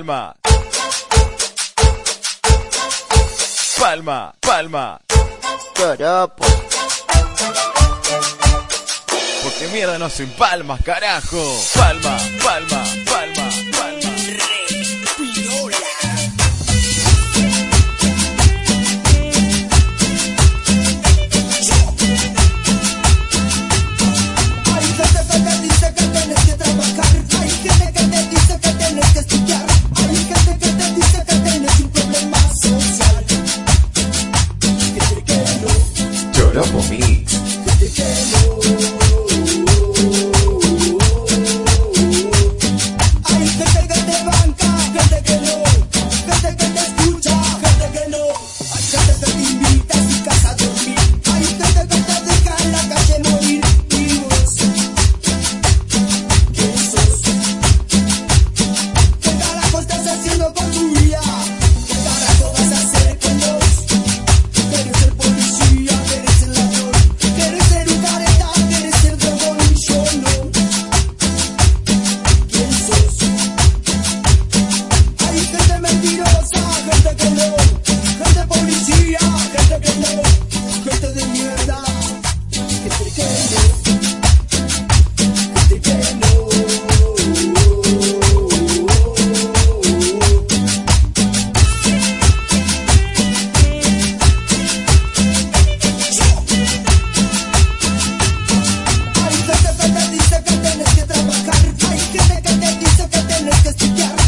palma. Palma, palma. Carapo. Porque mierda no hacen palmas, carajo. Palma, palma. tienes que.